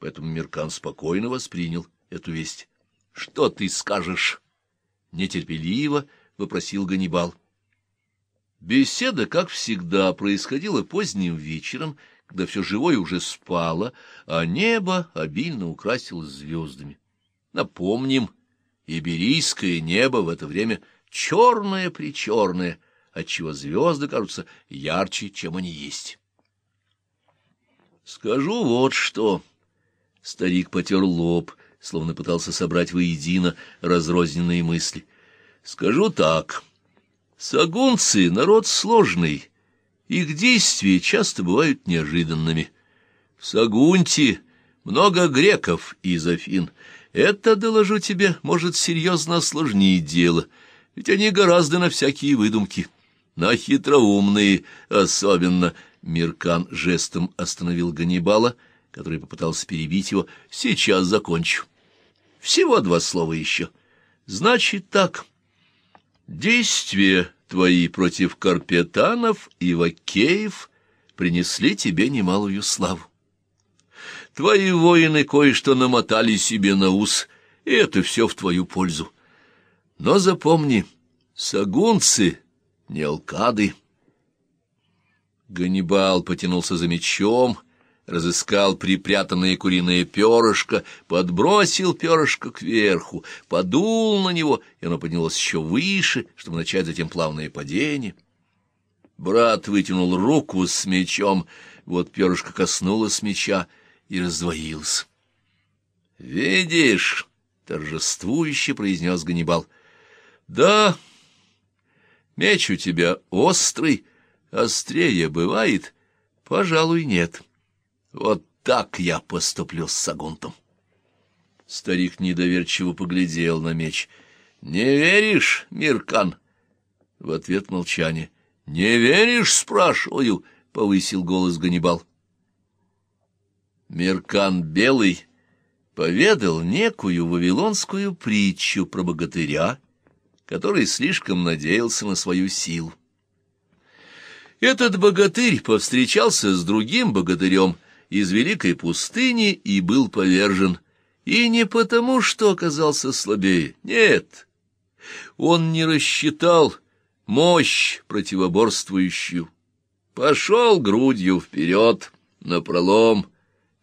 поэтому Миркан спокойно воспринял эту весть. — Что ты скажешь? — нетерпеливо вопросил Ганнибал. Беседа, как всегда, происходила поздним вечером, когда все живое уже спало, а небо обильно украсилось звездами. Напомним, иберийское небо в это время черное-причерное, отчего звезды кажутся ярче, чем они есть. Скажу вот что. Старик потер лоб, словно пытался собрать воедино разрозненные мысли. Скажу так. Сагунцы — народ сложный, их действия часто бывают неожиданными. В Сагунте много греков из Афин. Это, доложу тебе, может серьезно осложнить дело, ведь они гораздо на всякие выдумки. На хитроумные особенно. Миркан жестом остановил Ганнибала, который попытался перебить его. Сейчас закончу. Всего два слова еще. Значит так. Действия твои против карпетанов и вакеев принесли тебе немалую славу. Твои воины кое-что намотали себе на ус, и это все в твою пользу. Но запомни, сагунцы не алкады. Ганнибал потянулся за мечом, разыскал припрятанное куриное перышко, подбросил перышко кверху, подул на него, и оно поднялось еще выше, чтобы начать затем плавное падение. Брат вытянул руку с мечом, вот перышко коснулось меча и раздвоилось. «Видишь?» — торжествующе произнес Ганнибал. «Да, меч у тебя острый, острее бывает?» «Пожалуй, нет». Вот так я поступлю с Сагунтом. Старик недоверчиво поглядел на меч. — Не веришь, Миркан? В ответ молчание. — Не веришь, спрашиваю? — повысил голос Ганнибал. Миркан Белый поведал некую вавилонскую притчу про богатыря, который слишком надеялся на свою силу. Этот богатырь повстречался с другим богатырем — из великой пустыни и был повержен. И не потому, что оказался слабее, нет. Он не рассчитал мощь противоборствующую. Пошел грудью вперед, напролом,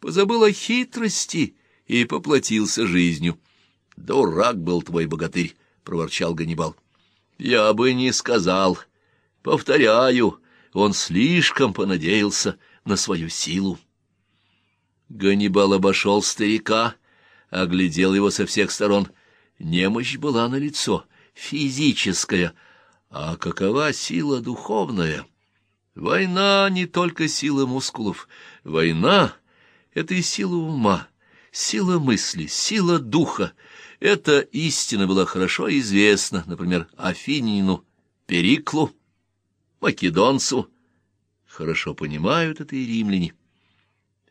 позабыл о хитрости и поплатился жизнью. «Дурак был твой богатырь», — проворчал Ганнибал. «Я бы не сказал. Повторяю, он слишком понадеялся на свою силу». Ганнибал обошел старика, оглядел его со всех сторон. Немощь была налицо, физическая, а какова сила духовная? Война — не только сила мускулов. Война — это и сила ума, сила мысли, сила духа. Эта истина была хорошо известна, например, Афинину, Периклу, Македонцу. Хорошо понимают это и римляне.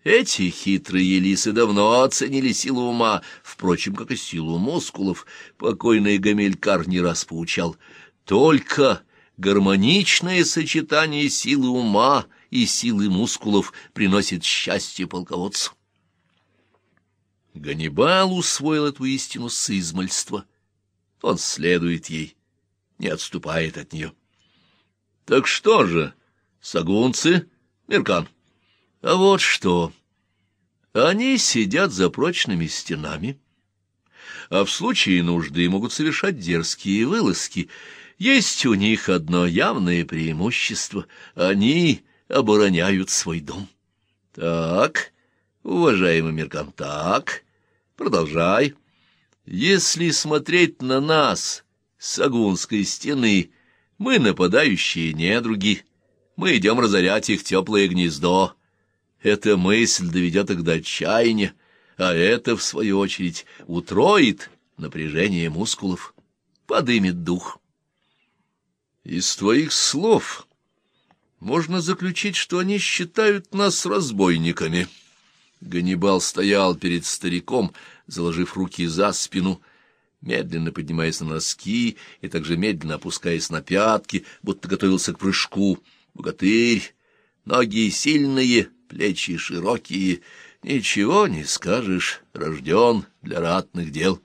Эти хитрые лисы давно оценили силу ума, впрочем, как и силу мускулов. Покойный Гамилькар не раз поучал. Только гармоничное сочетание силы ума и силы мускулов приносит счастье полководцу. Ганнибал усвоил эту истину с измальства. Он следует ей, не отступает от нее. Так что же, сагунцы, Меркан? А вот что. Они сидят за прочными стенами, а в случае нужды могут совершать дерзкие вылазки. Есть у них одно явное преимущество — они обороняют свой дом. Так, уважаемый Меркан, так, продолжай. Если смотреть на нас с Агунской стены, мы нападающие недруги, мы идем разорять их теплое гнездо, эта мысль доведет их до отчаяния, а это, в свою очередь, утроит напряжение мускулов, подымет дух. Из твоих слов можно заключить, что они считают нас разбойниками. Ганнибал стоял перед стариком, заложив руки за спину, медленно поднимаясь на носки и также медленно опускаясь на пятки, будто готовился к прыжку. Богатырь, ноги сильные, плечи широкие, Ничего не скажешь, рожден для ратных дел.